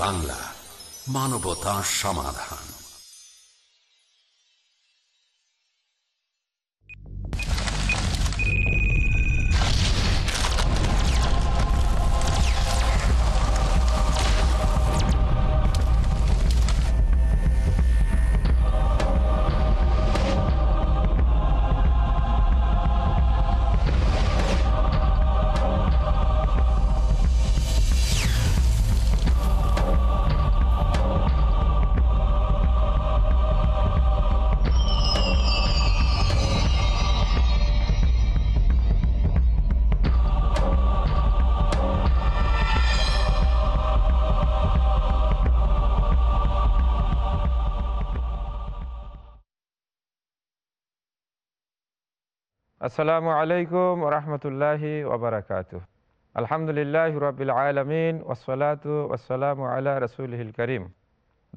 বাংলা মানবতা সমাধান। আসসালামু আলাইকুম রহমতুল্লাহি ওবরাকাত আলহামদুলিল্লাহ রবিল আলমিন ওসলাতু ওসালামু আল্লাহ রসুলহিল করিম।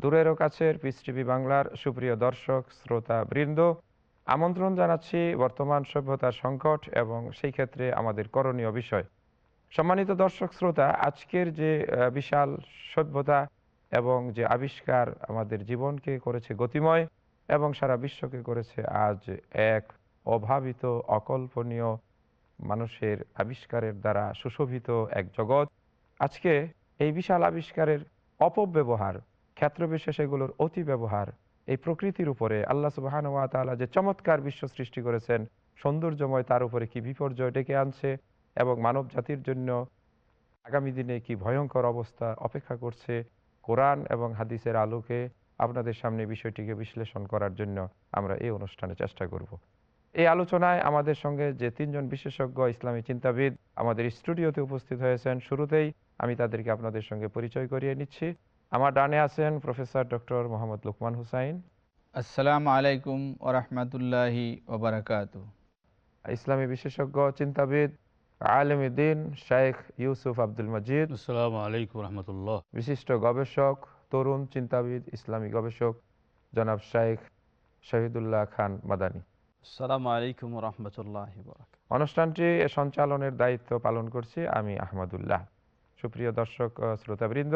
দূরেরও কাছের পিস টিভি বাংলার সুপ্রিয় দর্শক, শ্রোতা, বৃন্দ, আমন্ত্রণ জানাচ্ছি বর্তমান সভ্যতার সংকট এবং সেই ক্ষেত্রে আমাদের করণীয় বিষয়। সম্মানিত দর্শক, শ্রোতা, আজকের যে বিশাল সভ্যতা এবং যে আবিষ্কার আমাদের জীবনকে করেছে গতিময় এবং সারা বিশ্বকে করেছে আজ এক অভাবিত, অকল্পনীয় মানুষের আবিষ্কারের দ্বারা সুশোভিত এক জগৎ। আজকে এই বিশাল আবিষ্কারের অপব্যবহার ক্ষেত্রবিশেষ এগুলোর অতি ব্যবহার এই প্রকৃতির উপরে আল্লাহ সুবাহান ওয়া তালা যে চমৎকার বিশ্ব সৃষ্টি করেছেন, সৌন্দর্যময় তার উপরে কি বিপর্যয় ডেকে আনছে এবং মানব জাতির জন্য আগামী দিনে কি ভয়ঙ্কর অবস্থা অপেক্ষা করছে, কোরআন এবং হাদিসের আলোকে আপনাদের সামনে বিষয়টিকে বিশ্লেষণ করার জন্য আমরা এই অনুষ্ঠানে চেষ্টা করব। এই আলোচনায় আমাদের সঙ্গে যে তিনজন বিশেষজ্ঞ ইসলামী চিন্তাবিদ আমাদের স্টুডিওতে উপস্থিত হয়েছেন শুরুতেই আমি তাদেরকে আপনাদের সঙ্গে পরিচয় করিয়ে নিচ্ছি। আমার ডানে আছেন প্রফেসর ডক্টর মোহাম্মদ লুকমান হুসাইন। আসসালামু আলাইকুম ওরহমতুল্লাহি ওবরাকাত ইসলামী বিশেষজ্ঞ চিন্তাবিদ আলমীদ্দিন শেখ ইউসুফ আব্দুল মজিদ। আসসালামু আলাইকুম রহমতুল্লাহ। বিশিষ্ট গবেষক তরুণ চিন্তাবিদ ইসলামী গবেষক জনাব শেখ শহীদুল্লাহ খান মাদানী। অনুষ্ঠানটি সঞ্চালনের দায়িত্ব পালন করছি আমি আহমদুল্লাহ। সুপ্রিয় দর্শক শ্রোতাবৃন্দ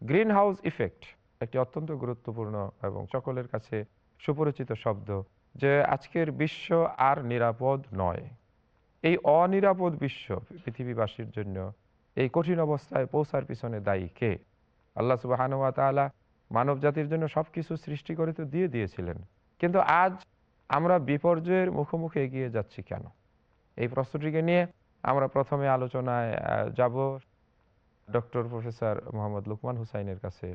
গ্রিন হাউস ইফেক্ট একটি অত্যন্ত গুরুত্বপূর্ণ এবং সকলের কাছে সুপরিচিত শব্দ যে আজকের বিশ্ব আর নিরাপদ নয়। এই অনিরাপদ বিশ্ব পৃথিবীবাসীর জন্য এই কঠিন অবস্থায় পৌঁছার পিছনে দায়ী কে? আল্লাহ সুবাহানুয়া তালা মানব জাতির জন্য সব কিছু সৃষ্টি করে তো দিয়ে দিয়েছিলেন। কিন্তু আজ আমরা বিপর্যয়ের মুখোমুখি এগিয়ে যাচ্ছি কেন? এই প্রশ্নটিকে নিয়ে আমরা প্রথমে আলোচনায় যাব ডক্টর প্রফেসর মোহাম্মদ লুকমান হুসাইনের কাছে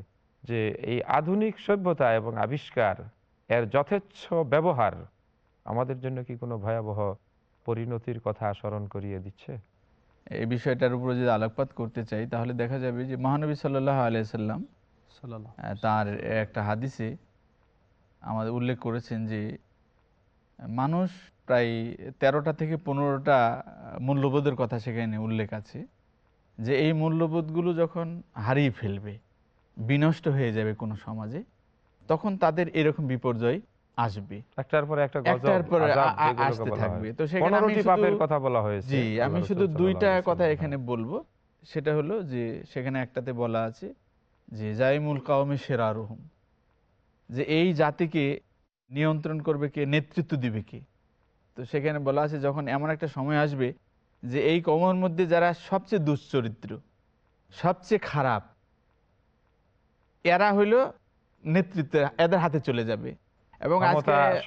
যে এই আধুনিক সভ্যতা এবং আবিষ্কার এর যথেচ্ছ ব্যবহার আমাদের জন্য কি কোনো ভয়াবহ পরিণতির কথা স্মরণ করিয়ে দিচ্ছে? এই বিষয়টার উপরে যদি আলোকপাত করতে চাই তাহলে দেখা যাবে যে মহানবী সাল্লাহ আলিয়াল্লাম তার একটা হাদিসে আমাদের উল্লেখ করেছেন যে মানুষ প্রায় তেরোটা থেকে পনেরোটা মূল্যবোধের কথা সেখানে উল্লেখ আছে যে এই মূল্যবোধগুলো যখন হারিয়ে ফেলবে বিনষ্ট হয়ে যাবে কোনো সমাজে তখন তাদের এরকম বিপর্যয় আসবে। একটার পরে একটা একটার পরে আসতে থাকবে। তো সেখানে আমি পাপের কথা বলা হয়েছে জি আমি শুধু দুইটা কথা এখানে বলব। সেটা হলো যে সেখানে একটাতে বলা আছে যে জাইমুল কাউমে সেরারুহম যে এই জাতিকে নিয়ন্ত্রণ করবে কে নেতৃত্ব দিবে কে? তো সেখানে বলা আছে যখন এমন একটা সময় আসবে যে এই কমের মধ্যে যারা সবচেয়ে দুশ্চরিত্র সবচেয়ে খারাপ এরা হইল নেতৃত্ব এদের হাতে চলে যাবে। এবং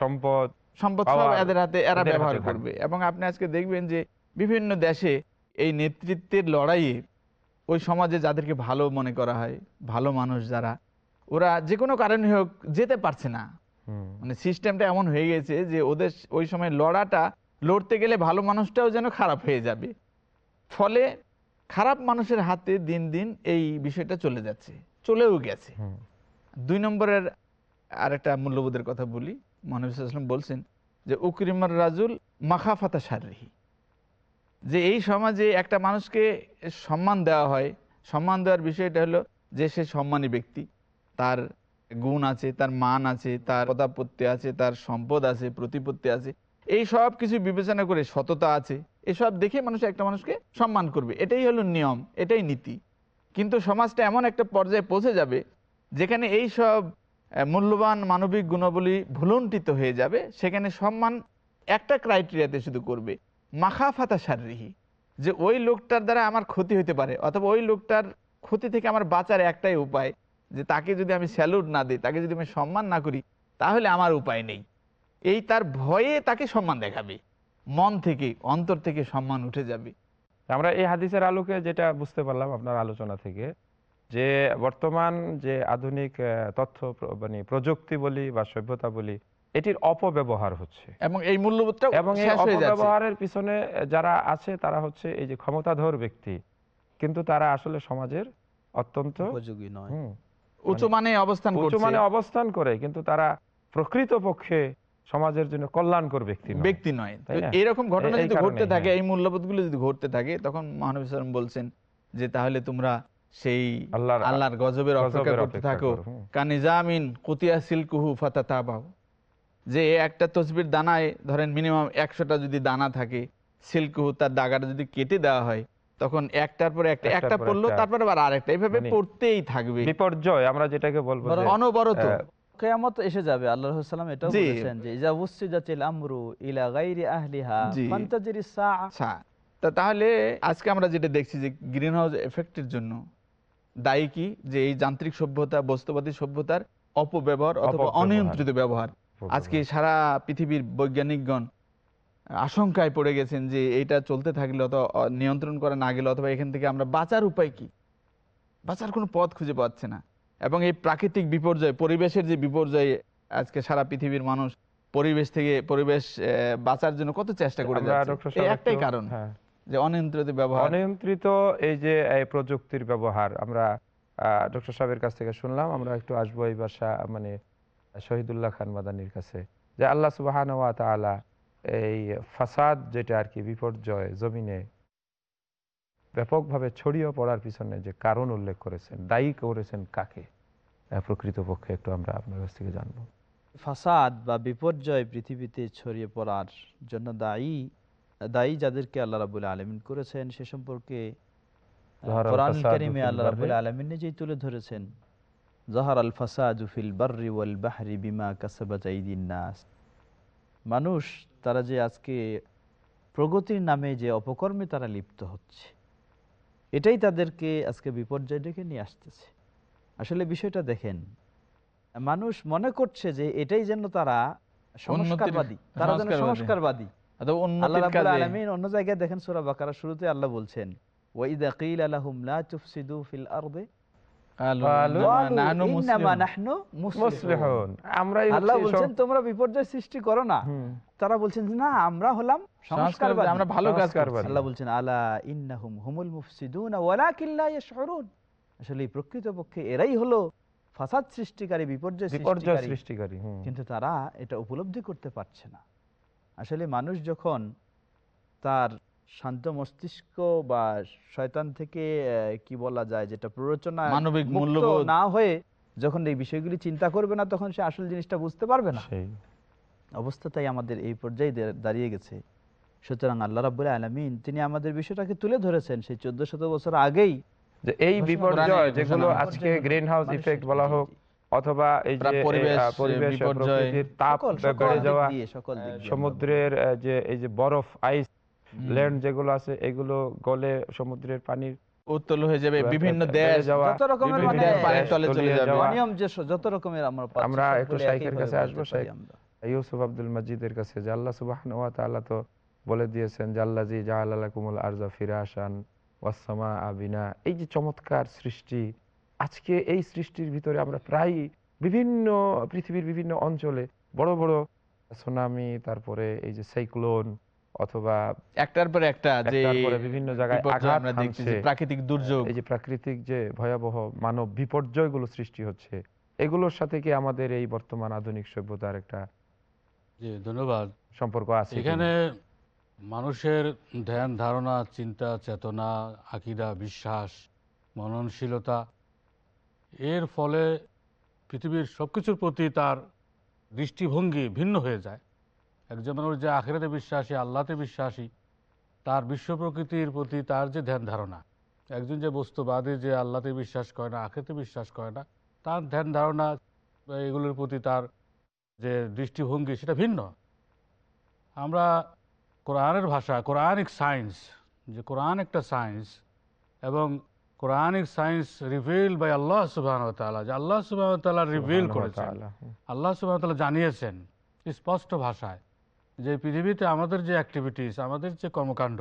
সম্পদ সম্পদ সব এদের হাতে এরা ব্যবহার করবে। এবং আপনি আজকে দেখবেন যে বিভিন্ন দেশে এই নেতৃত্বের লড়াইয়ে ওই সমাজে যাদেরকে ভালো মনে করা হয় ভালো মানুষ যারা ওরা যে কোনো কারণে হোক যেতে পারছে না। মানে সিস্টেমটা এমন হয়ে গেছে যে ওদের ওই সময় লড়াটা লড়তে গেলে ভালো মানুষটাও যেন খারাপ হয়ে যাবে। ফলে খারাপ মানুষের হাতে দিন দিন এই বিষয়টা চলে যাচ্ছে চলেও গেছে। দুই নম্বরের আরেকটা মূল্যবোধের কথা বলি মহানবীলাম বলছেন যে উকরিমার রাজুল মাখাফাতা সারিহি যে এই সমাজে একটা মানুষকে সম্মান দেওয়া হয় সম্মান দেওয়ার বিষয়টা হলো যে সে সম্মানী ব্যক্তি তার গুণ আছে, তার মান আছে, তার পদাপত্তি আছে, তার সম্পদ আছে, প্রতিপত্তি আছে, এই সব কিছু বিবেচনা করে সততা আছে, এসব দেখে মানুষ একটা মানুষকে সম্মান করবে। এটাই হলো নিয়ম, এটাই নীতি। কিন্তু সমাজটা এমন একটা পর্যায়ে পৌঁছে যাবে, যেখানে এই সব মূল্যবান মানবিক গুণাবলী ভুলুণ্ঠিত হয়ে যাবে, সেখানে সম্মান একটা ক্রাইটেরিয়াতে শুধু করবে। মাখাফাতা শারীরিহি, যে ওই লোকটার দ্বারা আমার ক্ষতি হতে পারে, অথবা ওই লোকটার ক্ষতি থেকে আমার বাঁচার একটাই উপায়। যে তাকে যদি আমি স্যালুট না দিই তাকে যদি আমি সম্মান না করি তাহলে আমার উপায় নেই। এই তার ভয়ে তাকে সম্মান দেখাবে। মন থেকে অন্তর থেকে সম্মান উঠে যাবে। আমরা এই হাদিসের আলোকে যেটা বুঝতে পারলাম আপনার আলোচনা থেকে যে বর্তমান যে আধুনিক তথ্য মানে প্রযুক্তি বলি বা সভ্যতা বলি এটির অপব্যবহার হচ্ছে। এবং এই মূল্যবোধটা এবং এই অপব্যবহারের পিছনে যারা আছে তারা হচ্ছে এই যে ক্ষমতাধর ব্যক্তি। কিন্তু তারা আসলে সমাজের অত্যন্ত উপযোগী নয়। হুম, উঁচু মানে অবস্থান উঁচু করছে। মানে অবস্থান করে কিন্তু তারা প্রকৃত পক্ষে সমাজের জন্য কল্যাণকর ব্যক্তি ব্যক্তি নয়? এইরকম ঘটনা যদি ঘটতে থাকে হ্যাঁ। এই মূল্যবোধগুলো যদি ঘটতে থাকে তখন মহানবী সাল্লাম বলছেন যে তাহলে তোমরা সেই আল্লাহর গজবের অপেক্ষা করতে থাকো। কানিজামিন কুতিয়া সিলকুহু ফাতাতাবাউ। যে একটা তসবির দানায় ধরেন মিনিমাম একশোটা যদি দানা থাকে সিল্কুহু তার দাগাটা যদি কেটে দেওয়া হয় তখন একটার পর একটা একটা পড়ল। তারপরে আবার আরেকটা। এইভাবে মানে পড়তেই থাকবে। বিপর্যয় আমরা যেটাকে বলব অনবরত। কেয়ামত এসে যাবে আল্লাহ সাল্লাম এটাও বলেছেন যে ইজা উসিদাতিল আমরু ইলা গাইরি আহলিহা জি। ফান্তাজিরি সাআ তা তাহলে আজকে আমরা যেটা দেখছি যে গ্রিন হাউস এফেক্টের জন্য দায়ী কি? যে এই যান্ত্রিক সভ্যতা বস্তুবাদী সভ্যতার অপব্যবহার অথবা অনিয়ন্ত্রিত ব্যবহার। আজকে সারা পৃথিবীর বৈজ্ঞানিকগণ আশঙ্কায় পড়ে গেছেন যে এইটা চলতে থাকলে অথবা নিয়ন্ত্রণ করা না গেলে অথবা এখান থেকে আমরা বাঁচার উপায় কি? বাঁচার কোনো পথ খুঁজে পাচ্ছে না। এবং এই প্রাকৃতিক বিপর্যয় পরিবেশের যে বিপর্যয় আজকে সারা পৃথিবীর মানুষ পরিবেশ থেকে পরিবেশ বাঁচার জন্য কত চেষ্টা করে যাচ্ছে? একটাই কারণ হ্যাঁ, যে অনিয়ন্ত্রিত ব্যবহার। অনিয়ন্ত্রিত এই যে প্রযুক্তির ব্যবহার আমরা ডক্টর সাহেবের কাছ থেকে শুনলাম আমরা একটু আসব এই বাসা মানে শহীদুল্লাহ খান মাদানির কাছে। যে আল্লাহ সুবাহান ওয়া এই ফাসাদ যেটা আর কি বিপর্যয় জমিনে ব্যাপকভাবে ছড়িয়ে পড়ার পিছনে যে কারণ উল্লেখ করেছেন দায়ী করেছেন কাকে? প্রকৃতপক্ষে একটু আমরা আপনার কাছ থেকে জানব। ফাসাদ বা বিপর্যয় পৃথিবীতে ছড়িয়ে পড়ার জন্য দায়ী দায়ী যাদেরকে আল্লাহ রাবুল আলমিন করেছেন সে সম্পর্কে আল্লাহ রাবুল আলমিন নিজেই তুলে ধরেছেন জহার আল ফাসাদ বাহরি বিমা কাসাবাত নাস। মানুষ তারা যে আজকে প্রগতির নামে যে অপকর্মে তারা লিপ্ত হচ্ছে এটাই তাদেরকে আজকে বিপর্যয় ডেকে নিয়ে আসতেছে। আসলে বিষয়টা দেখেন মানুষ মনে করছে যে এটাই যেন তারা সংস্কারবাদী তারা যেন সংস্কারবাদী। অন্য জায়গায় দেখেন সূরা বাকারা শুরুতে আল্লাহ বলছেন ওয়াইদা কিলা লাহুম লা তুফসিদু ফিল আরদি তোমরা বিপর্যয় সৃষ্টি করো না। তারা বলছেন না আমরা হলাম সংস্কারবাদী, সংস্কারবাদী। আমরা ভালো কাজ আল্লাহ বলছেন আলা ইন্নাহুম হুমুল মুফসিদুন ওয়ালাকিন লা ইয়াশউরুন আসলে প্রকৃতপক্ষে এরাই হলো ফাসাদ সৃষ্টিকারী বিপর্যয় সৃষ্টিকারী। কিন্তু তারা এটা উপলব্ধি করতে পারছে না। আসলে মানুষ যখন তার শান্ত মস্তিষ্ক বা শয়তান থেকে কি বলা যায় যেটা প্ররোচনা মানবিক মূল্যবোধ। না হয়ে যখন এই বিষয়গুলি চিন্তা করবে না তখন সে আসল জিনিসটা বুঝতে পারবে না। অবস্থা তাই আমাদের এই পর্যায়ে দাঁড়িয়ে গেছে। সুতরাং আল্লাহ রাবুল আলমিন তিনি আমাদের বিষয়টাকে তুলে ধরেছেন সেই চোদ্দ শত বছর আগেই। যে এই বিপর্যয় যেগুলো আজকে গ্রিন হাউস ইফেক্ট বলা হোক অথবা এই যে পরিবেশ, পরিবেশ বিপর্যয়, তাপ বেড়ে যাওয়া সকল দিক সমুদ্রের যে এই যে বরফ আইস। ল্যান্ড যেগুলো আছে এগুলো গলে সমুদ্রের পানির উত্তোলন হয়ে যাবে বিভিন্ন দেশ যত রকমের বিভিন্ন মানে দেশ পানির তলে চলে যাবে। অনিয়ম যে যত রকমের আমরা আমরা একটু শাইখের কাছে আসব, শাইখ। ইউসুফ আব্দুল মজিদের কাছে যে আল্লাহ সুবহানাহু ওয়া তাআলা তো বলে দিয়েছেন যে আল্লাজি আরজা ফিরাশান ওয়াস সামাআ বিনা এই যে চমৎকার সৃষ্টি আজকে এই সৃষ্টির ভিতরে আমরা প্রায় বিভিন্ন পৃথিবীর বিভিন্ন অঞ্চলে বড় বড় সুনামি তারপরে এই যে সাইক্লোন অথবা একটার পর একটা যে বিভিন্ন জায়গায় আঘাত আমরা দেখছি হানছে। প্রাকৃতিক দুর্যোগ। এই যে প্রাকৃতিক যে ভয়াবহ মানব বিপর্যয়গুলো সৃষ্টি হচ্ছে এগুলোর সাথে কি আমাদের এই বর্তমান আধুনিক সভ্যতার একটা জি ধন্যবাদ। সম্পর্ক আছে এখানে মানুষের ধ্যান ধারণা চিন্তা চেতনা আকিদা বিশ্বাস মননশীলতা এর ফলে পৃথিবীর সব কিছুর প্রতি তার দৃষ্টিভঙ্গি ভিন্ন হয়ে যায়। একজন মানুষ যে আখেরাতে বিশ্বাসী আল্লাহতে বিশ্বাসী তার বিশ্ব প্রকৃতির প্রতি তার যে ধ্যান ধারণা একজন যে বস্তুবাদী যে আল্লাহতে বিশ্বাস করে না আখেতে বিশ্বাস করে না তার ধ্যান ধারণা এগুলোর প্রতি তার যে দৃষ্টিভঙ্গি সেটা ভিন্ন আমরা কোরআনের ভাষা কোরআনিক সায়েন্স যে কোরআন একটা সায়েন্স এবং কোরআনিক সায়েন্স রিভিল বাই আল্লাহ সুবাহ তাআলা যে আল্লাহ সুবাহ তাআলা রিভিল করেছেন। আল্লাহ সুবাহতাল্লাহ জানিয়েছেন স্পষ্ট ভাষায় যে পৃথিবীতে আমাদের যে অ্যাক্টিভিটিস আমাদের যে কর্মকাণ্ড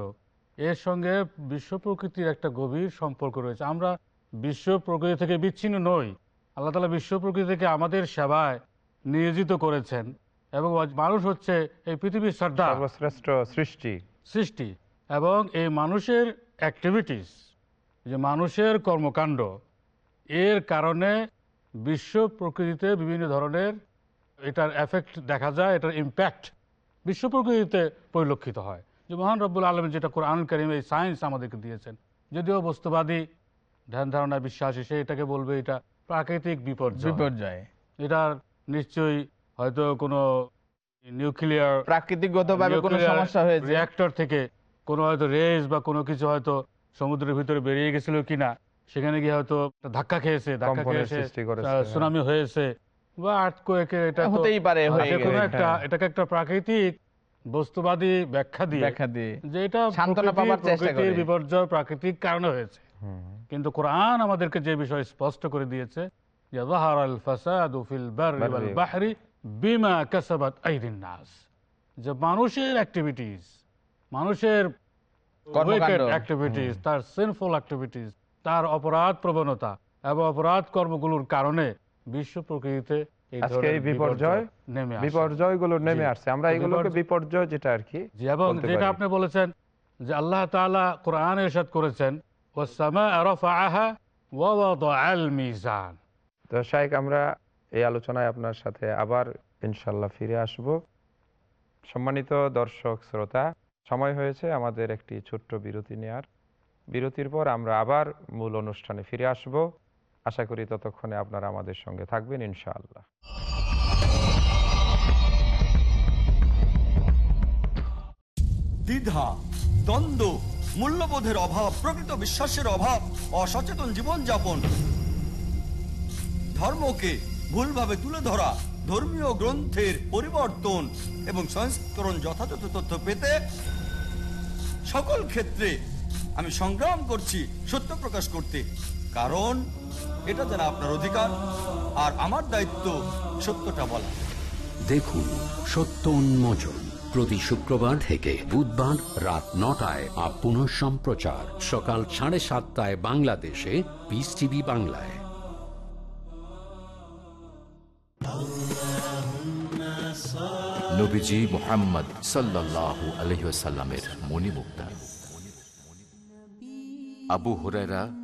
এর সঙ্গে বিশ্ব প্রকৃতির একটা গভীর সম্পর্ক রয়েছে। আমরা বিশ্ব প্রকৃতি থেকে বিচ্ছিন্ন নই। আল্লাহ তালা বিশ্ব প্রকৃতি থেকে আমাদের সেবায় নিয়োজিত করেছেন এবং মানুষ হচ্ছে এই পৃথিবীর সর্দার সর্বশ্রেষ্ঠ সৃষ্টি। সৃষ্টি এবং এই মানুষের অ্যাক্টিভিটিস যে মানুষের কর্মকাণ্ড এর কারণে বিশ্ব প্রকৃতিতে বিভিন্ন ধরনের এটার এফেক্ট দেখা যায় এটার ইম্প্যাক্ট বিশ্ব প্রকৃতিতে পরিলক্ষিত হয়। যে মহান রব্বুল আলম যেটা কোরআন করিম এই সায়েন্স আমাদেরকে দিয়েছেন। যদিও বস্তুবাদী ধ্যান ধারণা বিশ্বাসী সে এটাকে বলবে এটা প্রাকৃতিক বিপর্যয়। বিপর্যয়। এটার নিশ্চয়ই হয়তো কোনো নিউক্লিয়ার প্রাকৃতিকগতভাবে কোনো সমস্যা হয়েছে। রিয়াক্টর থেকে কোনো হয়তো রেস বা কোনো কিছু হয়তো সমুদ্রের ভিতরে বেরিয়ে গেছিল কিনা সেখানে গিয়ে হয়তো ধাক্কা খেয়েছে ধাক্কা খেয়েছে আহ, হ্যাঁ। সুনামি হয়েছে কিন্তু কোরআন আমাদেরকে যে বিষয় স্পষ্ট করে দিয়েছে যে মানুষের অ্যাক্টিভিটিজ মানুষের তার সিনফুল অ্যাক্টিভিটিস তার অপরাধ প্রবণতা এবং অপরাধ কর্মগুলোর কারণে বিশ্ব প্রকৃতিতে আজকে এই বিপর্যয় নেমে আসে। বিপর্যয়গুলো নেমে আসছে। আমরা এগুলোকে বিপর্যয়- যেটা আর কি এবং যেটা আপনি বলেছেন যে আল্লাহ তাআলা কোরআনে ইরশাদ করেছেন রাফাআহা ওয়া ওয়াদাআল মিজান। তো আমরা এই আলোচনায় আপনার সাথে আবার ইনশাল্লাহ ফিরে আসব। সম্মানিত দর্শক শ্রোতা সময় হয়েছে আমাদের একটি ছোট্ট বিরতি নেয়ার। বিরতির পর আমরা আবার মূল অনুষ্ঠানে ফিরে আসব। আশা করি ততক্ষণে আপনারা আমাদের সঙ্গে থাকবেন, ইনশাআল্লাহ। দ্বিধা, দ্বন্দ্ব, মূল্যবোধের অভাব, প্রকৃত বিশ্বাসের অভাব, অসচেতন জীবনযাপন, ধর্মকে ভুলভাবে তুলে ধরা, ধর্মীয় গ্রন্থের পরিবর্তন এবং সংস্করণ যথাযথ তথ্য পেতে সকল ক্ষেত্রে আমি সংগ্রাম করছি সত্য প্রকাশ করতে। কারণ এটা যারা আপনার অধিকার আর আমার দায়িত্ব সত্যটা বলা। দেখুন সত্য উন্মোচন প্রতি শুক্রবার থেকে বুধবার রাত নটায় আর পুনঃ সম্প্রচার সকাল সাড়ে সাতটায় বাংলাদেশে পিস টিভি বাংলায়। নবীজি মোহাম্মদ সাল্লাল্লাহু আলহিসাল্লামের মণিমুক্তা। আবু হুরায়রা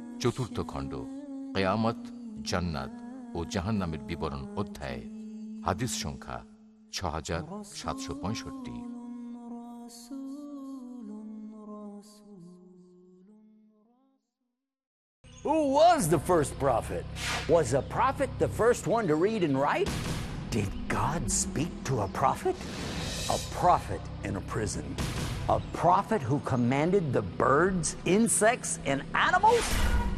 চতুর্থ খণ্ড কেয়ামত জান্নাত ও জাহান্নামের বিবরণ অধ্যায় হাদিস সংখ্যা ছ হাজার সাতশো পঁয়ষট্টি Who was the first prophet? Was a prophet the first one to read and write? Did God speak to a prophet? A prophet in a prison. A prophet who commanded the birds, insects, and animals?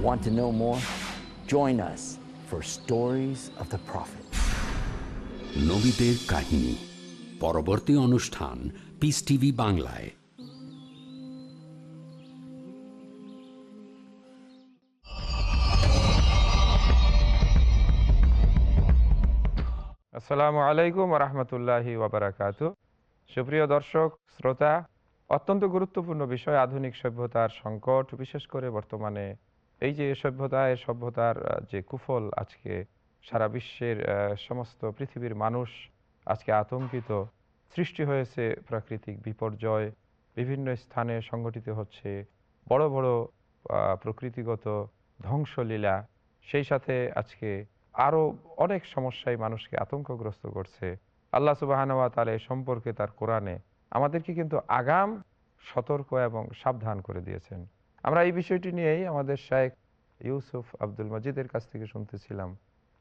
Want to know more? Join us for Stories of the Prophet. নবীদের কাহিনী পরবর্তী অনুষ্ঠান piece TV বাংলায় আসসালামু আলাইকুম রহমতুল্লাহি ওবরাকাত সুপ্রিয় দর্শক শ্রোতা অত্যন্ত গুরুত্বপূর্ণ বিষয় আধুনিক সভ্যতার সংকট বিশেষ করে বর্তমানে এই যে সভ্যতা এই সভ্যতার যে কুফল আজকে সারা বিশ্বের সমস্ত পৃথিবীর মানুষ আজকে আতঙ্কিত। সৃষ্টি হয়েছে প্রাকৃতিক বিপর্যয়, বিভিন্ন স্থানে সংগঠিত হচ্ছে বড় বড় প্রকৃতিগত ধ্বংসলীলা। সেই সাথে আজকে আরও অনেক সমস্যায় মানুষকে আতঙ্কগ্রস্ত করছে। আল্লাহ সুবাহানুয়া তালা সম্পর্কে তার কোরআনে আমাদেরকে কিন্তু আগাম সতর্ক এবং সাবধান করে দিয়েছেন। আমরা এই বিষয়টি নিয়েই আমাদের শায়েখ ইউসুফ আব্দুল মজিদের কাছ থেকে শুনতেছিলাম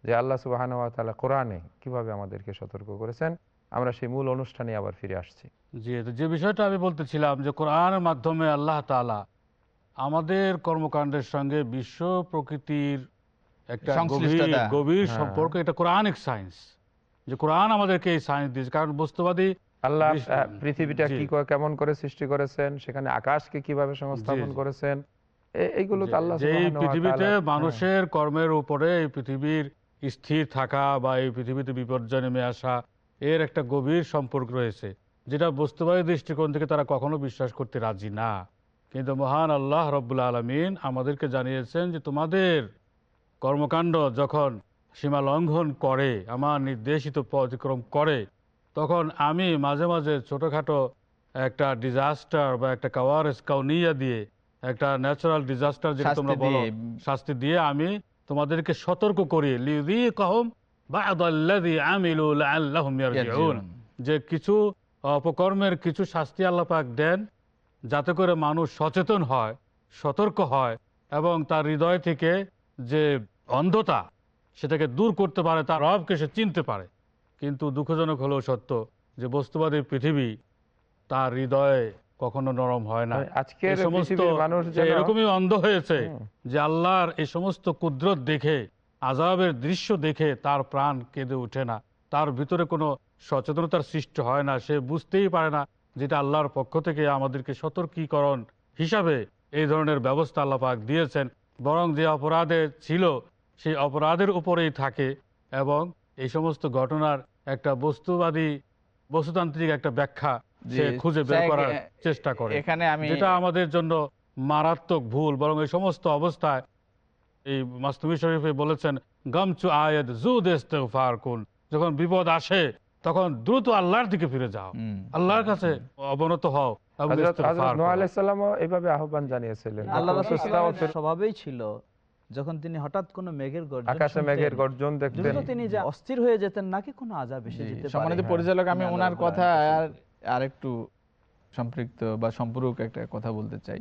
যে আল্লাহ সুবাহানুয়া তালা কোরআনে কীভাবে আমাদেরকে সতর্ক করেছেন আমরা সেই মূল অনুষ্ঠানে আবার ফিরে আসছি জি তো যে বিষয়টা আমি বলতেছিলাম যে কোরআনের মাধ্যমে আল্লাহ তালা আমাদের কর্মকাণ্ডের সঙ্গে বিশ্ব প্রকৃতির একটা গভীর। হ্যাঁ। সম্পর্ক এটা কোরআনিক সায়েন্স যে কোরআন আমাদেরকে এই সায়েন্স দিয়েছে কারণ বস্তুবাদী আল্লাহ পৃথিবীটা কি করে- কেমন করে সৃষ্টি করেছেন সেখানে আকাশকে কীভাবে সংস্থাপন করেছেন এইগুলো তো আল্লাহ এই পৃথিবীতে মানুষের কর্মের উপরে এই পৃথিবীর স্থির থাকা বা এই পৃথিবীতে বিপর্যয় নেমে আসা এর একটা গভীর সম্পর্ক রয়েছে যেটা বস্তুবাদী দৃষ্টিকোণ থেকে তারা কখনো বিশ্বাস করতে রাজি না। কিন্তু মহান আল্লাহ রব্বুল আলমিন আমাদেরকে জানিয়েছেন যে তোমাদের কর্মকাণ্ড যখন সীমা লঙ্ঘন করে আমার নির্দেশিত পথ অতিক্রম করে তখন আমি মাঝে মাঝে ছোটোখাটো একটা ডিজাস্টার বা একটা কাওয়ারেস কাউনিয়া দিয়ে একটা ন্যাচারাল ডিজাস্টার যেটা তোমরা বলো শাস্তি দিয়ে আমি তোমাদেরকে সতর্ক করি। লিদি কহম বা যে কিছু অপকর্মের কিছু শাস্তি আল্লাহ পাক দেন যাতে করে মানুষ সচেতন হয় সতর্ক হয় এবং তার হৃদয় থেকে যে অন্ধতা সেটাকে দূর করতে পারে তার রবকে সে চিনতে পারে। কিন্তু দুঃখজনক হলেও সত্য যে বস্তুবাদী পৃথিবী তার হৃদয়ে কখনো নরম হয় না। আজকের এই সমস্ত এরকমই অন্ধ হয়েছে যে আল্লাহর এই সমস্ত কুদরত দেখে আজাবের দৃশ্য দেখে তার প্রাণ কেঁদে ওঠে না। তার ভিতরে কোনো সচেতনতার সৃষ্টি হয় না সে বুঝতেই পারে না যেটা আল্লাহর পক্ষ থেকে আমাদেরকে সতর্কীকরণ হিসাবে এই ধরনের ব্যবস্থা আল্লাহ পাক দিয়েছেন। বরং যে অপরাধে ছিল সেই অপরাধের উপরেই থাকে এবং এই সমস্ত ঘটনার একটা বস্তুবাদী বস্তুতান্ত্রিক একটা ব্যাখ্যা সে খুঁজে বের করার চেষ্টা করে। এখানে আমি যেটা আমাদের জন্য মারাত্মক ভুল বরং এই সমস্ত অবস্থায় এই মাস্তুমি শরীফে বলেছেন গামচু আয়াদ জুদ ইস্তেগফার কুন। যখন বিপদ আসে তখন দ্রুত আল্লাহর দিকে ফিরে যাও। আল্লাহর কাছে অবনত হও আহ্বান জানিয়েছিলেন। আল্লাহ স্বভাবেই ছিল যখন তিনি হঠাৎ কোনো মেঘের গর্জন আকাশে মেঘের গর্জন দেখতেন। তিনি যে অস্থির হয়ে যেতেন নাকি কোনো আজাব এসে যেতে পারে। সম্মানিত হ্যাঁ। পরিচালক আমি ওনার কথা আর আরেকটু সম্পৃক্ত বা সম্পূরক একটা কথা বলতে চাই।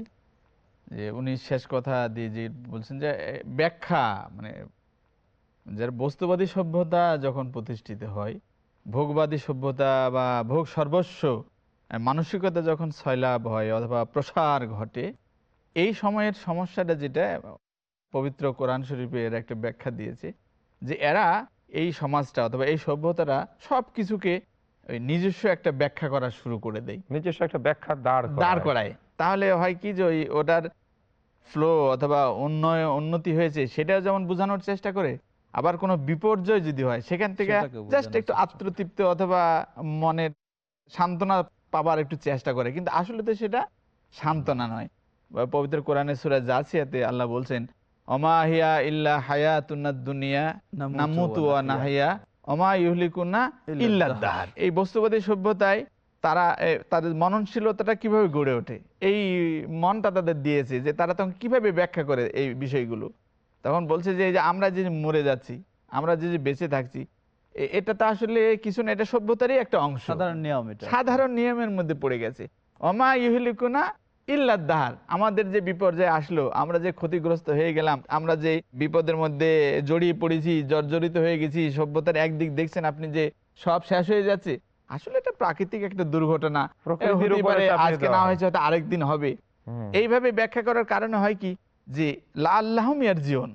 যে উনি শেষ কথা দিয়ে যে বলছেন যে ব্যাখ্যা মানে যার বস্তুবাদী সভ্যতা যখন প্রতিষ্ঠিত হয় ভোগবাদী সভ্যতা বা ভোগ সর্বস্ব মানসিকতা যখন সয়লাভ হয় অথবা প্রসার ঘটে এই সময়ের সমস্যাটা যেটা পবিত্র কোরআন শরীফের একটা ব্যাখ্যা দিয়েছে যে এরা এই সমাজটা অথবা এই সভ্যতারা সব কিছুকে নিজস্ব একটা ব্যাখ্যা করা শুরু করে দেয়। নিজস্ব একটা ব্যাখ্যা দাঁড় দাঁড় করায়। তাহলে হয় কি যে ওই ওটার ফ্লো অথবা উন্নয় উন্নতি হয়েছে সেটাও যেমন বোঝানোর চেষ্টা করে আবার কোনো বিপর্যয় যদি হয় সেখান থেকে জাস্ট একটু আত্মতৃপ্ত অথবা মনের সান্ত্বনা পাবার একটু চেষ্টা করে। কিন্তু আসলে তো সেটা সান্ত্বনা নয়। বা পবিত্র কোরআনের সুরা জাসিয়াতে আল্লাহ বলছেন অমাহিয়া ইল্লা নাহিয়া। অমা ইহলিকুনা এই বস্তুবাদী সভ্যতায় তারা তাদের মননশীলতাটা কীভাবে গড়ে ওঠে? এই মনটা তাদের দিয়েছে যে তারা তখন কীভাবে ব্যাখ্যা করে এই বিষয়গুলো? তখন বলছে যে এই যে আমরা যে মরে যাচ্ছি আমরা যে যে বেঁচে থাকছি এটা তো আসলে কিছু না এটা সভ্যতারই একটা অংশ। সাধারণ নিয়ম সাধারণ নিয়মের মধ্যে পড়ে গেছে। অমা ইহলিকুনা ইল্লাদ্দাহার আমাদের যে বিপর্যয় আসলো আমরা যে ক্ষতিগ্রস্ত হয়ে গেলাম আমরা যে বিপদের মধ্যে জড়িয়ে পড়েছি জর্জরিত হয়ে গেছি সভ্যতার একদিক দেখছেন আপনি যে সব শেষ হয়ে যাচ্ছে আসলে এটা প্রাকৃতিক একটা দুর্ঘটনা। আজকে না হয়েছে হয়তো আরেকদিন হবে। এইভাবে ব্যাখ্যা করার কারণে হয় কি যে লা আল্লাহ মিয়ার জীবন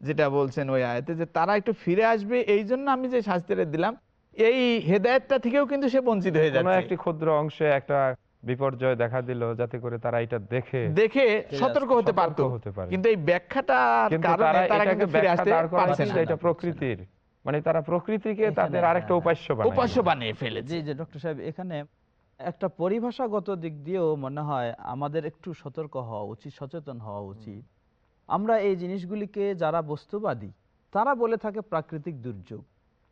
যেটা বলছেন ওই আয়াতে যে তারা একটু ফিরে আসবে এই জন্য আমি যে শাস্তিটা দিলাম এই হেদায়তটা থেকেও কিন্তু সে বঞ্চিত হয়ে যাবে একটি ক্ষুদ্র অংশে একটা বিপর্যয় দেখা দিল যাতে করে তারা এটা দেখে দেখে সতর্ক হতে পারতো। হতে পারে। কিন্তু এই ব্যাখ্যাটা কিন্তু কারণে তারা তারা কিন্তু ফিরে আসতে পারছে না। এটা প্রকৃতির। মানে তারা প্রকৃতিকে তাদের আরেকটা উপাস্য বানায় উপাস্য বানিয়ে ফেলেছে। জি যে ডক্টর সাহেব এখানে একটা পরিভাষাগত দিক দিয়েও মনে হয় আমাদের একটু সতর্ক হওয়া উচিত সচেতন হওয়া উচিত। আমরা এই জিনিসগুলিকে যারা বস্তুবাদী তারা বলে থাকে প্রাকৃতিক দুর্যোগ।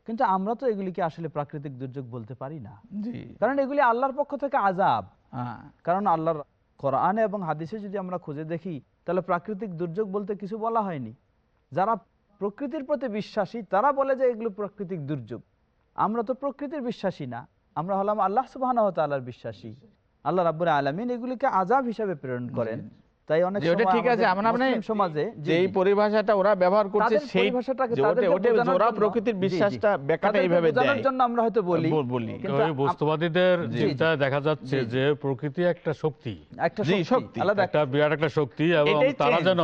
কিন্তু আমরা তো এগুলিকে আসলে প্রাকৃতিক দুর্যোগ বলতে পারি না। জি। কারণ এগুলি আল্লাহর পক্ষ থেকে আজাব হ্যাঁ কারণ আল্লাহর কোরআনে এবং হাদিসে যদি আমরা খুঁজে দেখি, তাহলে প্রাকৃতিক দুর্যোগ বলতে কিছু বলা হয়নি। যারা প্রকৃতির প্রতি বিশ্বাসী, তারা বলে যে এগুলো প্রাকৃতিক দুর্যোগ। আমরা তো প্রকৃতির বিশ্বাসী না, আমরা হলাম আল্লাহ সুবাহ বিশ্বাসী। আল্লাহ রাবুর আলমিন এগুলিকে আজাব হিসাবে প্রেরণ করেন। তাই অনেক ওটা ঠিক আছে আমরা মানে সমাজে জি, যে এই জি। পরিভাষাটা ওরা ব্যবহার করছে সেই পরিভাষাটাকে ওটা- ওটা ওরা প্রকৃতির জি, জি। বিশ্বাসটা ব্যাখ্যাটা এইভাবে বোঝানোর দেয় জন্য আমরা হয়তো বলি বলি ওই বস্তুবাদীদের জি, জি। দেখা যাচ্ছে জি, জি। যে প্রকৃতি একটা শক্তি একটা শক্তি, শক্তি। একটা বিরাট একটা শক্তি এবং তারা যেন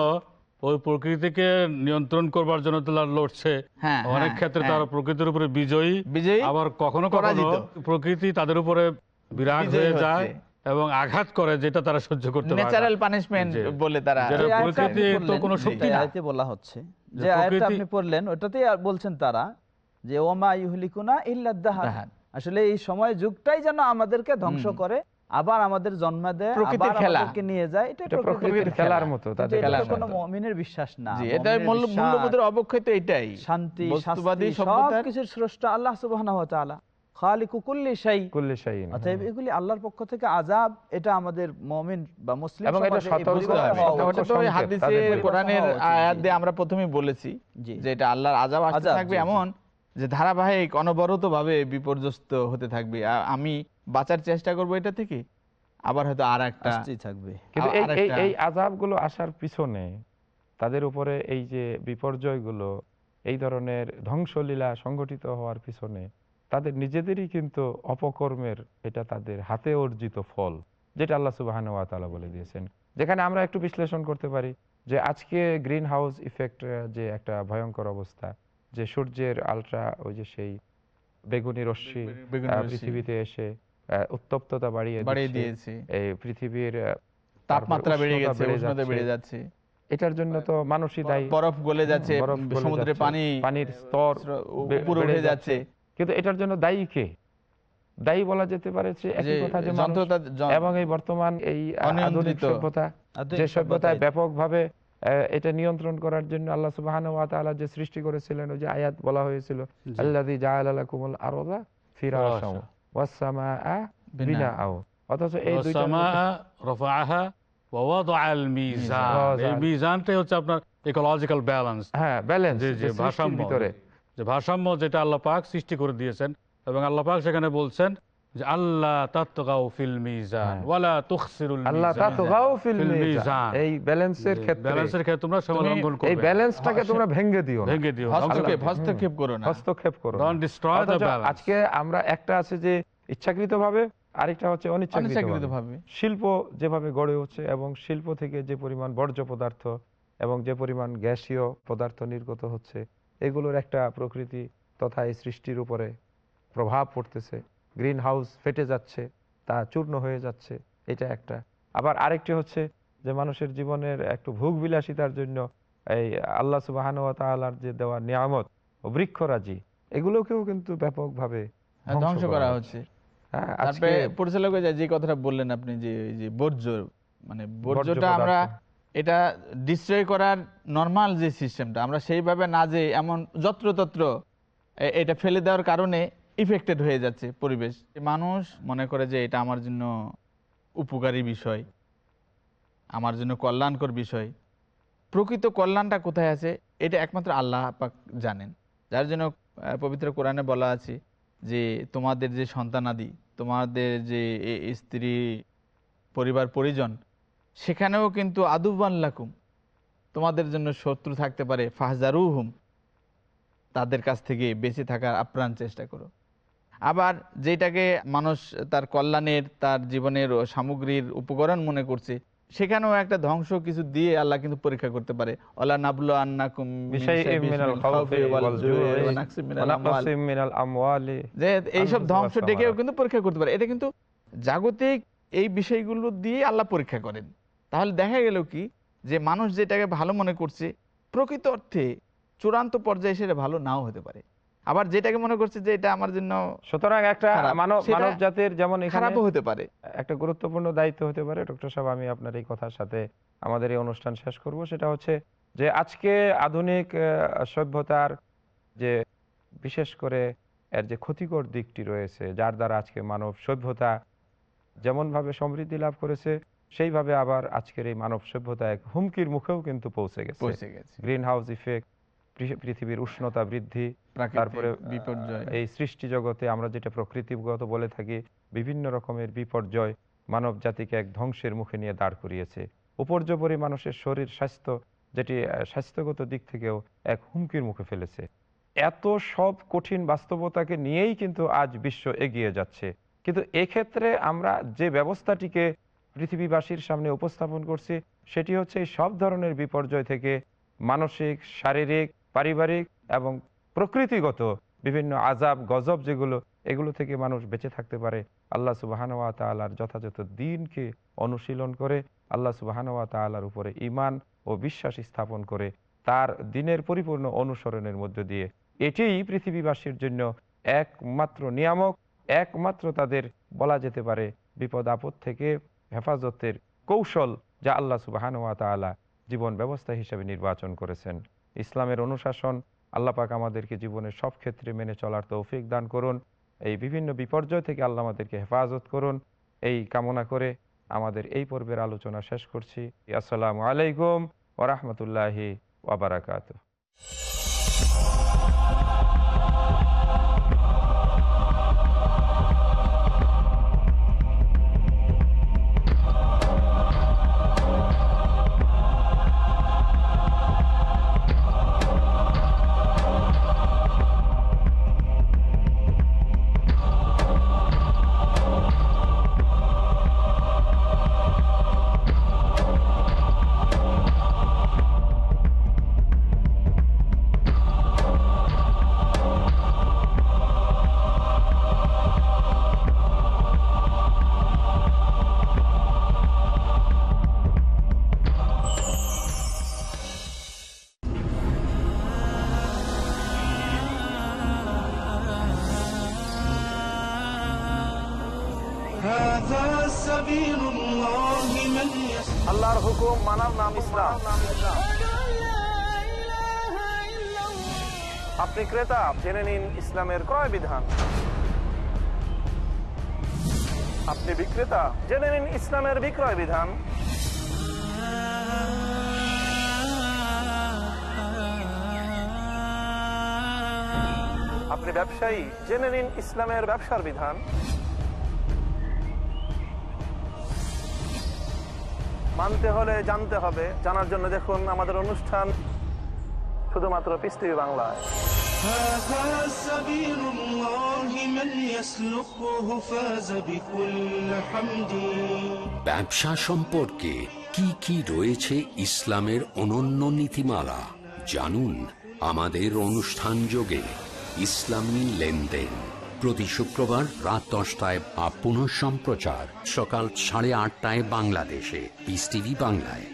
ওই প্রকৃতিকে নিয়ন্ত্রণ করবার জন্য তারা লড়ছে হ্যাঁ, অনেক হ্যাঁ, ক্ষেত্রে হ্যাঁ। তারা প্রকৃতির উপরে বিজয়ী বিজয়ী, আবার কখনো কখনো প্রকৃতি তাদের উপরে বিরাট হয়ে যায় এবং আঘাত করে যেটা তারা সহ্য করতে পারে ন্যাচারাল পানিশমেন্ট বলে তারা যেটা প্রকৃতি তো কোনো শক্তি এই না। আয়াতে বলা হচ্ছে যে আয়াতটা আপনি পড়লেন ওটাতেই বলছেন তারা যে ওমা ইহুলিকুনা ইল্লা দাহার। আসলে এই সময় যুগটাই যেন আমাদেরকে ধ্বংস করে আবার আমাদের জন্ম দেয় প্রকৃতির আবার খেলা। আমাদেরকে নিয়ে যায় এটা প্রকৃতির খেলা। খেলার মতো, তাদের খেলার কোনো। মুমিনের বিশ্বাস না জি এটা মূল্যবোধের অবক্ষয় তো এটাই শান্তি সবকিছুর স্রষ্টা আল্লাহ সুবহানাহু ওয়া তাআলা অতএব এগুলি আল্লাহর পক্ষ থেকে এটা আমাদের মুমিন বা মুসলিম এবং এটা কোরআনের আয়াত দিয়ে আমরা প্রথমেই বলেছি যে এটা আল্লাহর আসতে থাকবে। এমন যে ধারাবাহিক অনবরত ভাবে বিপর্যস্ত হতে থাকবে। আমি বাঁচার চেষ্টা করব এটা থেকে আবার হয়তো আর একটা থাকবে। কিন্তু এই এই আজাবগুলো আসার পিছনে তাদের উপরে এই যে বিপর্যয়গুলো এই ধরনের ধ্বংসলীলা সংগঠিত হওয়ার পিছনে তাদের নিজেদেরই কিন্তু অপকর্মের এটা তাদের হাতে অর্জিত ফল যেটা আল্লাহ সুবাহান তালা বলে দিয়েছেন। যেখানে আমরা একটু বিশ্লেষণ করতে পারি যে আজকে গ্রিন হাউস ইফেক্ট যে একটা ভয়ঙ্কর অবস্থা যে সূর্যের আলট্রা ওই যে সেই বেগুনি রশ্মি। পৃথিবীতে এসে উত্তপ্ততা বাড়িয়ে দিয়েছে। এই পৃথিবীর তাপমাত্রা বেড়ে গেছে উষ্ণতা যাচ্ছে। বেড়ে যাচ্ছে। এটার জন্য তো মানুষই দায়ী। বরফ গলে যাচ্ছে সমুদ্রে পানি পানির স্তর উপরে উঠে যাচ্ছে। কিন্তু এটার জন্য দায়ী কে? দায়ী বলা যেতে পারে এবং এই বর্তমান এই আধুনিক সভ্যতা যে সভ্যতায়। ব্যাপকভাবে এটা নিয়ন্ত্রণ করার জন্য আল্লাহ সুবাহান ওয়া তাআলা যে সৃষ্টি করেছিলেন ওই যে আয়াত বলা হয়েছিল আল্লাযী জাআলা লাকুমুল ফিরাশাও ওয়াস সামাআ বিনাআও। অথচ এই দুইটা সামাআ রাফাআহা ওয়া ওয়াদাআল মিজান। এই মিজানটাই হচ্ছে আপনার ইকোলজিক্যাল ব্যালেন্স হ্যাঁ ব্যালেন্স যে ভাষার ভিতরে। যে ভারসাম্য যেটা আল্লাহ পাক সৃষ্টি করে দিয়েছেন এবং আল্লাহ পাক সেখানে বলছেন যে আল্লাহ তাতগাও ফিল মিজান ওয়ালা তুখসিরুল আল্লাহ তাতগাও ফিল ফিল মিজান। মিজান। এই ব্যালেন্সের ক্ষেত্রে ব্যালেন্সের ক্ষেত্রে তোমরা সীমালঙ্ঘন এই ব্যালেন্সটাকে তোমরা ভেঙে দিও না। ভেঙে দিও হস্তক্ষেপ হস্তক্ষেপ করো না। হস্তক্ষেপ করো না। Don't destroy the আজকে আমরা একটা আছে যে ইচ্ছাকৃত ভাবে আরেকটা হচ্ছে অনিচ্ছাকৃত অনিচ্ছাকৃত ভাবে ভাবে শিল্প যেভাবে গড়ে উঠছে এবং শিল্প থেকে যে পরিমাণ বর্জ্য পদার্থ এবং যে পরিমাণ গ্যাসীয় পদার্থ নির্গত হচ্ছে এগুলোর একটা প্রকৃতি তথা এই সৃষ্টির উপরে প্রভাব পড়তেছে। গ্রিন হাউস ফেটে যাচ্ছে তা চূর্ণ হয়ে যাচ্ছে এটা একটা। আবার আরেকটি হচ্ছে যে মানুষের জীবনের একটু ভোগ বিলাসিতার জন্য এই আল্লাহ সুবাহান তাআলার যে দেওয়া নিয়ামত ও বৃক্ষরাজি এগুলোকেও কিন্তু ব্যাপকভাবে হ্যাঁ, ধ্বংস করা হচ্ছে। হ্যাঁ, তারপরে পরিচালক যে কথাটা বললেন আপনি যে বর্জ্য মানে বর্জ্যটা আমরা এটা ডিস্ট্রয় করার নর্মাল যে সিস্টেমটা আমরা সেইভাবে না যে এমন যত্রতত্র এটা ফেলে দেওয়ার কারণে ইফেক্টেড হয়ে যাচ্ছে পরিবেশ। মানুষ মনে করে যে এটা আমার জন্য উপকারী বিষয়, আমার জন্য কল্যাণকর বিষয়। প্রকৃত কল্যাণটা কোথায় আছে? এটা একমাত্র আল্লাহ পাক জানেন। যার জন্য পবিত্র কোরআনে বলা আছে যে তোমাদের যে সন্তানাদি, তোমাদের যে স্ত্রী, পরিবার, পরিজন সেখানেও কিন্তু আদুবাল্লাকুম তোমাদের জন্য শত্রু থাকতে পারে ফাহজারুহুম তাদের কাছ থেকে বেঁচে থাকার আপ্রাণ চেষ্টা করো। আবার যেটাকে মানুষ তার কল্যাণের তার জীবনের সামগ্রীর উপকরণ মনে করছে সেখানেও একটা ধ্বংস কিছু দিয়ে আল্লাহ কিন্তু পরীক্ষা করতে পারে। নাবলো আন্নাকুম যে এইসব ধ্বংস ডেকেও কিন্তু পরীক্ষা করতে পারে। এটা কিন্তু জাগতিক এই বিষয়গুলো দিয়ে আল্লাহ পরীক্ষা করেন। তাহলে দেখা গেল কি যে মানুষ যেটাকে ভালো মনে করছে প্রকৃত অর্থে চূড়ান্ত পর্যায়ে সেটা ভালো নাও হতে পারে। আবার যেটাকে মনে করছে যে এটা আমার জন্য সুতরাং একটা মানব মানব জাতির যেমন খারাপও হতে পারে। একটা গুরুত্বপূর্ণ দায়িত্ব হতে পারে। ডক্টর সাহেব আমি আপনার এই কথার সাথে আমাদের এই অনুষ্ঠান শেষ করব। সেটা হচ্ছে যে আজকে আধুনিক সভ্যতার যে বিশেষ করে এর যে ক্ষতিকর দিকটি রয়েছে যার দ্বারা আজকে মানব সভ্যতা যেমনভাবে সমৃদ্ধি লাভ করেছে সেইভাবে আবার আজকের এই মানব সভ্যতা এক হুমকির মুখেও কিন্তু পৌঁছে গেছে। পৌঁছে গেছে। গ্রিন হাউস ইফেক্ট পৃথিবীর উষ্ণতা বৃদ্ধি তারপরে বিপর্যয়। এই সৃষ্টি জগতে আমরা যেটা প্রকৃতিগত বলে থাকি বিভিন্ন রকমের বিপর্যয় মানব জাতিকে এক ধ্বংসের মুখে নিয়ে দাঁড় করিয়েছে। উপর্যপরি মানুষের শরীর স্বাস্থ্য যেটি স্বাস্থ্যগত দিক থেকেও এক হুমকির মুখে ফেলেছে। এত সব কঠিন বাস্তবতাকে নিয়েই কিন্তু আজ বিশ্ব এগিয়ে যাচ্ছে। কিন্তু এক্ষেত্রে আমরা যে ব্যবস্থাটিকে পৃথিবীবাসীর সামনে উপস্থাপন করছি, সেটি হচ্ছে সব ধরনের বিপর্যয় থেকে মানসিক, শারীরিক, পারিবারিক এবং প্রকৃতিগত বিভিন্ন আজাব গজব যেগুলো, এগুলো থেকে মানুষ বেঁচে থাকতে পারে। আল্লাহ সুবাহানুয়া তালার যথাযথ দিনকে অনুশীলন করে, আল্লাহ সুবাহানুয়া তালার উপরে ইমান ও বিশ্বাস স্থাপন করে, তার দিনের পরিপূর্ণ অনুসরণের মধ্য দিয়ে। এটিই পৃথিবীবাসীর জন্য একমাত্র নিয়ামক, একমাত্র তাদের বলা যেতে পারে বিপদ আপদ থেকে হেফাজতের কৌশল যা আল্লাহ সুবাহানুয়া তালা জীবন ব্যবস্থা হিসেবে নির্বাচন করেছেন। ইসলামের অনুশাসন আল্লাহ পাক আমাদেরকে জীবনের সব ক্ষেত্রে মেনে চলার তৌফিক দান করুন। এই বিভিন্ন বিপর্যয় থেকে আল্লাহ আমাদেরকে হেফাজত করুন। এই কামনা করে আমাদের এই পর্বের আলোচনা শেষ করছি। আসসালামু আলাইকুম ওরহমতুল্লাহি ওবরাকাত আপনি ক্রেতা, জেনে নিন ইসলামের ক্রয় বিধান। আপনি বিক্রেতা, জেনে নিন ইসলামের বিক্রয় বিধান। আপনি ব্যবসায়ী, জেনে নিন ইসলামের ব্যবসার বিধান। মানতে হলে জানতে হবে। জানার জন্য দেখুন আমাদের অনুষ্ঠান শুধুমাত্র পিস টিভি বাংলায়। ব্যবসা সম্পর্কে কি কি রয়েছে ইসলামের অনন্য নীতিমালা জানুন আমাদের অনুষ্ঠান যোগে ইসলামী লেনদেন। প্রতি শুক্রবার রাত দশটায় বা পুনঃ সম্প্রচার সকাল সাড়ে আটটায় বাংলাদেশে পিস টিভি বাংলায়।